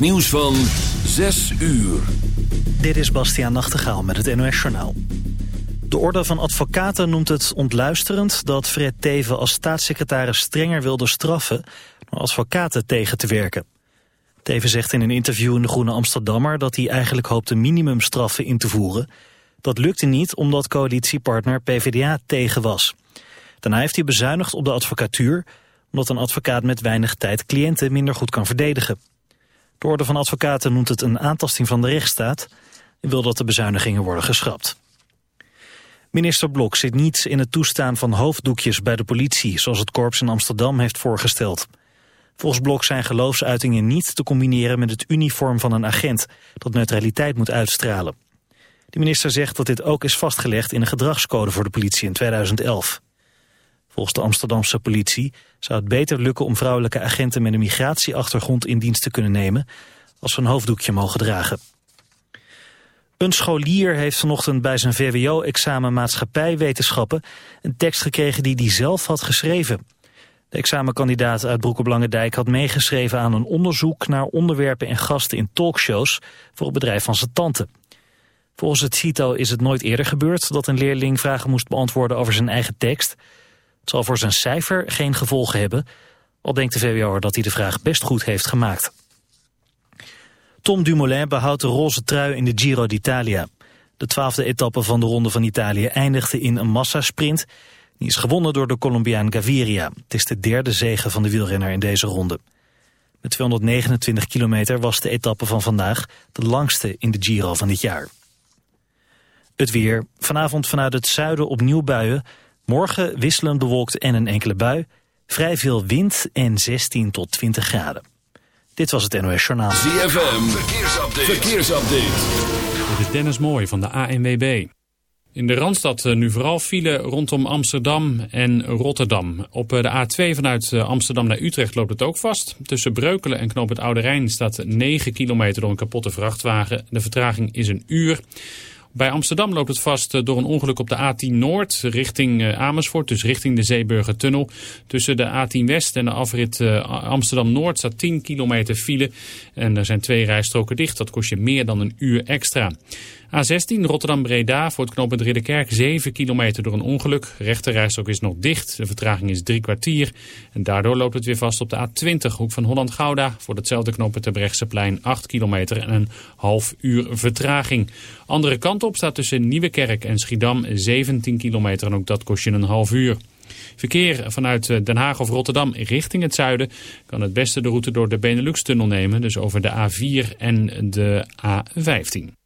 Nieuws van 6 uur. Dit is Bastiaan Nachtegaal met het NOS Journaal. De Orde van Advocaten noemt het ontluisterend dat Fred Teven als staatssecretaris strenger wilde straffen door advocaten tegen te werken. Teven zegt in een interview in de Groene Amsterdammer dat hij eigenlijk hoopte minimumstraffen in te voeren. Dat lukte niet omdat coalitiepartner PvdA tegen was. Daarna heeft hij bezuinigd op de advocatuur omdat een advocaat met weinig tijd cliënten minder goed kan verdedigen. De Orde van Advocaten noemt het een aantasting van de rechtsstaat... en wil dat de bezuinigingen worden geschrapt. Minister Blok zit niets in het toestaan van hoofddoekjes bij de politie... zoals het korps in Amsterdam heeft voorgesteld. Volgens Blok zijn geloofsuitingen niet te combineren met het uniform van een agent... dat neutraliteit moet uitstralen. De minister zegt dat dit ook is vastgelegd in een gedragscode voor de politie in 2011. Volgens de Amsterdamse politie zou het beter lukken om vrouwelijke agenten met een migratieachtergrond in dienst te kunnen nemen als ze een hoofddoekje mogen dragen. Een scholier heeft vanochtend bij zijn VWO-examen maatschappijwetenschappen een tekst gekregen die hij zelf had geschreven. De examenkandidaat uit Broek op Lange had meegeschreven aan een onderzoek naar onderwerpen en gasten in talkshows voor het bedrijf van zijn tante. Volgens het CITO is het nooit eerder gebeurd dat een leerling vragen moest beantwoorden over zijn eigen tekst. Het zal voor zijn cijfer geen gevolgen hebben, al denkt de VWO'er dat hij de vraag best goed heeft gemaakt. Tom Dumoulin behoudt de roze trui in de Giro d'Italia. De twaalfde etappe van de Ronde van Italië eindigde in een massasprint. Die is gewonnen door de Colombiaan Gaviria. Het is de derde zege van de wielrenner in deze ronde. Met 229 kilometer was de etappe van vandaag de langste in de Giro van dit jaar. Het weer. Vanavond vanuit het zuiden opnieuw buien. Morgen wisselend bewolkt en een enkele bui. Vrij veel wind en 16 tot 20 graden. Dit was het NOS Journaal. ZFM, verkeersupdate. verkeersupdate. Dit is Dennis Mooi van de ANWB. In de Randstad eh, nu vooral file rondom Amsterdam en Rotterdam. Op eh, de A2 vanuit eh, Amsterdam naar Utrecht loopt het ook vast. Tussen Breukelen en Knoop het Oude Rijn staat 9 kilometer door een kapotte vrachtwagen. De vertraging is een uur. Bij Amsterdam loopt het vast eh, door een ongeluk op de A10 Noord richting eh, Amersfoort, dus richting de Zeeburgertunnel. Tussen de A10 West en de afrit eh, Amsterdam Noord staat 10 kilometer file en er zijn twee rijstroken dicht. Dat kost je meer dan een uur extra. A16 Rotterdam-Breda voor het knooppunt Ridderkerk 7 kilometer door een ongeluk. Rechterrijstrook is nog dicht. De vertraging is drie kwartier. En daardoor loopt het weer vast op de A20 hoek van Holland-Gouda. Voor hetzelfde knooppunt plein 8 kilometer en een half uur vertraging. Andere kant op staat tussen Nieuwekerk en Schiedam 17 kilometer en ook dat kost je een half uur. Verkeer vanuit Den Haag of Rotterdam richting het zuiden kan het beste de route door de Benelux-tunnel nemen. Dus over de A4 en de A15.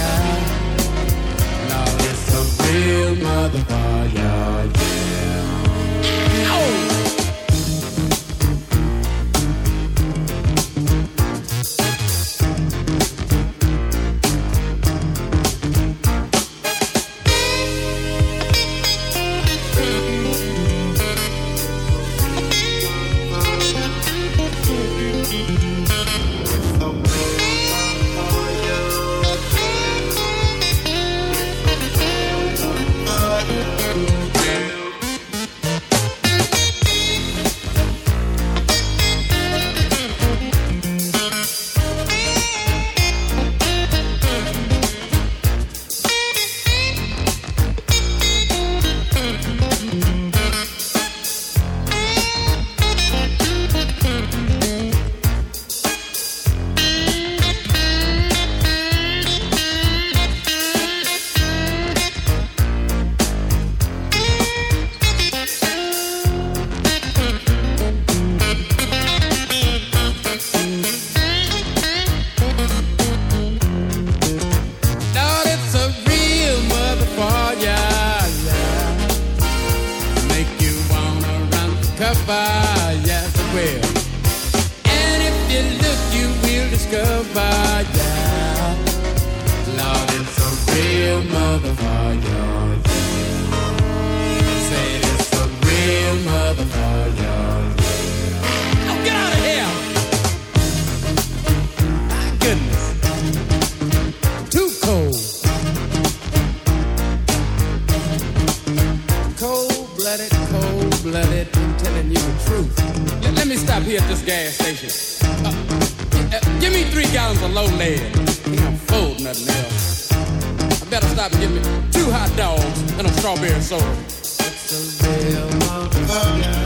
Feel mother fire. Will discover, yeah. Lord, it's a real motherfucker. Oh, get out of here! Too cold. Cold blooded, cold blooded, I'm telling you the truth. Let me stop here at this gas station. Give me three gallons of low lead. I'm full, nothing else. I better stop and get me two hot dogs and a strawberry soda. It's a real motherfucker.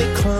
bit close.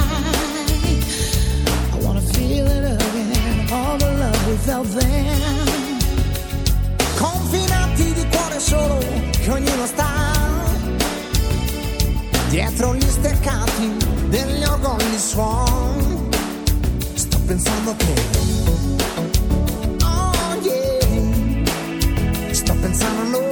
Confinati di cuore solo che ognuno sta. Dietro gli steccati degli organi suon. Sto pensando che. Oh yeah. Sto pensando a noi.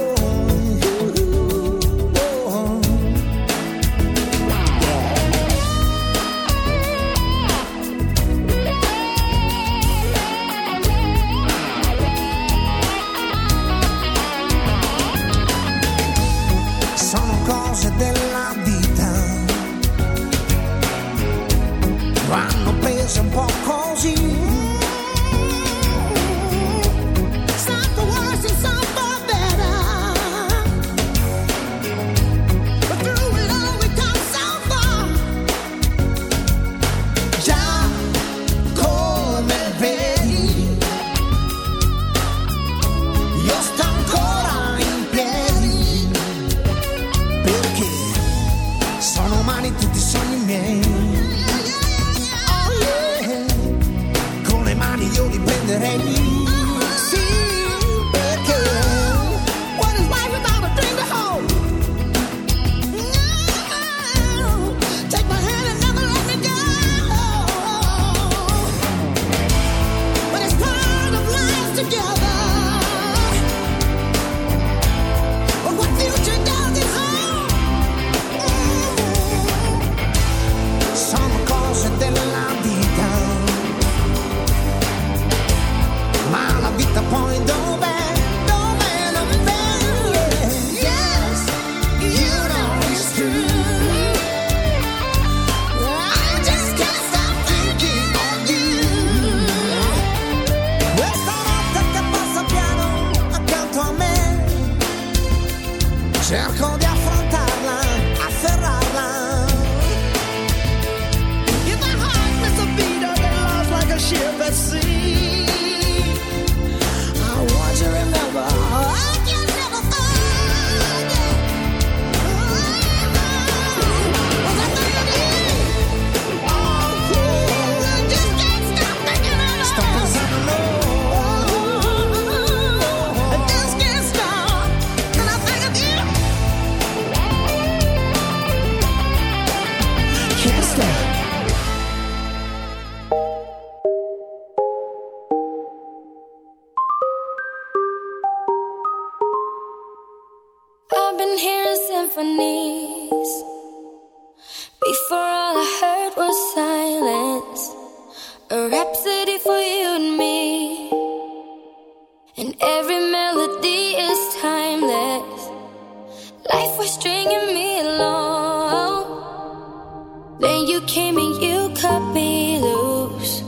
came and you cut me loose.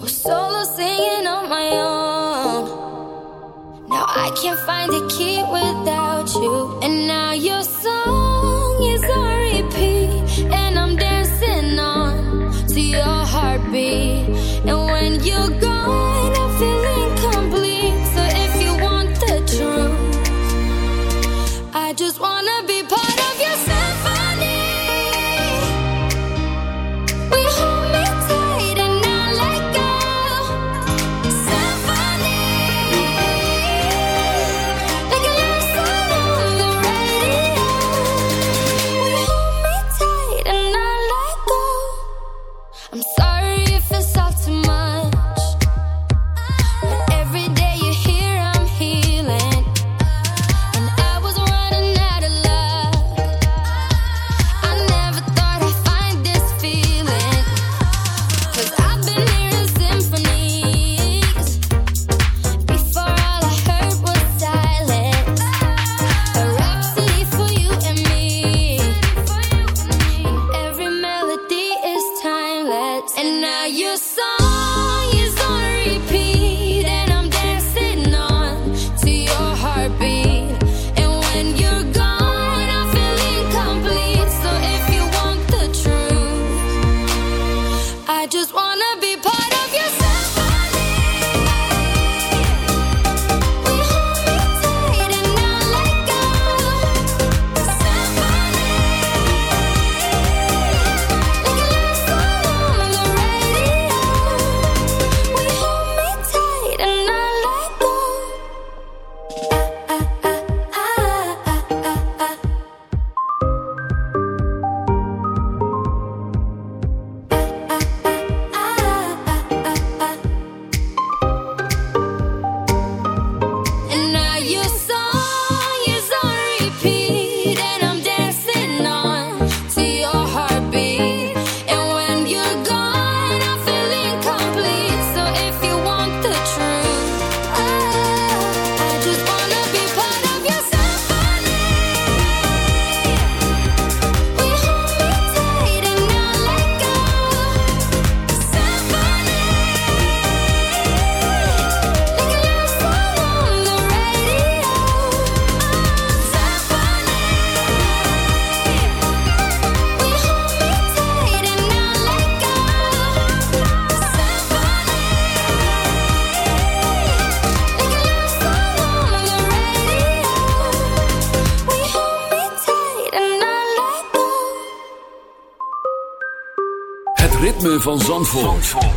Was solo singing on my own. Now I can't find a key without you, and I.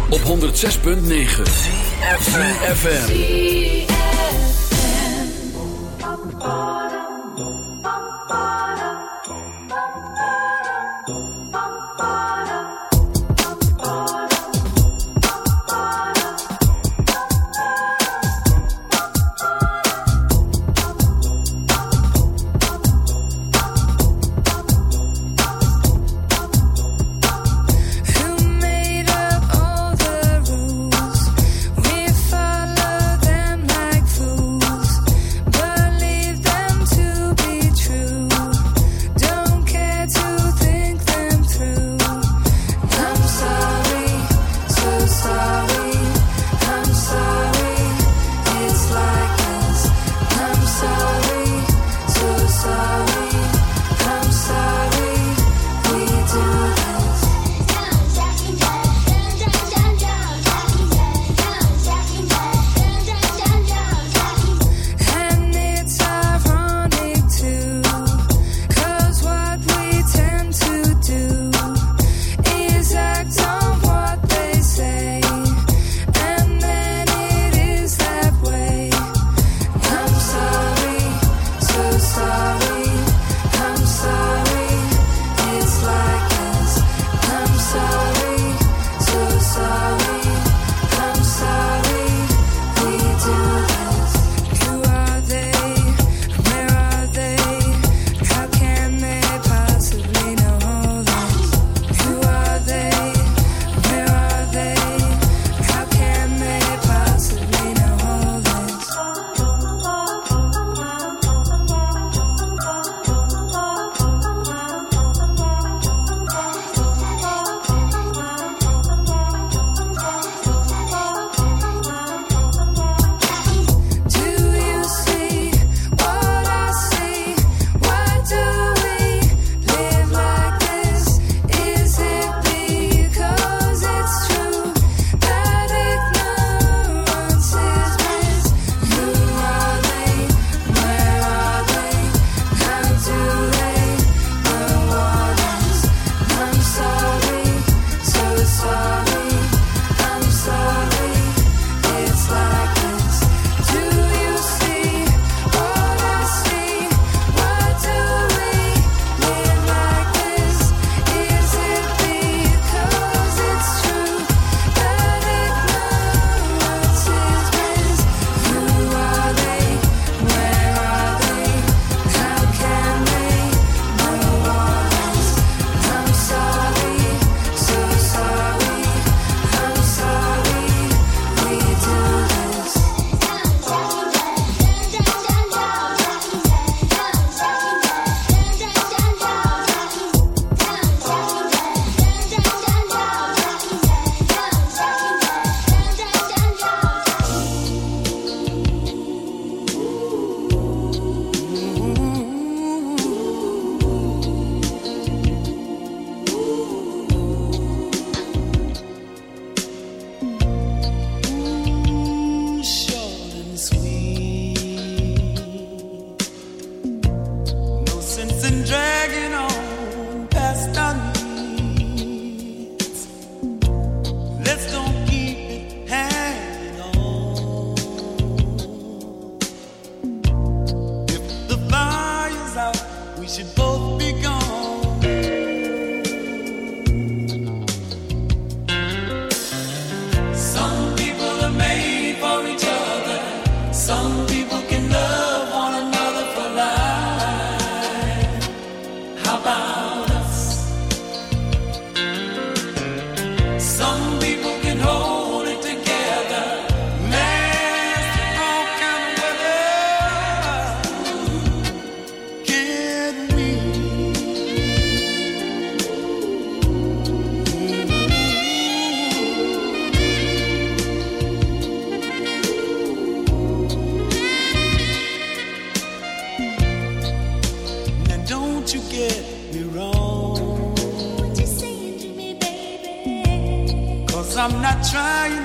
Op 106.9 FM. Trying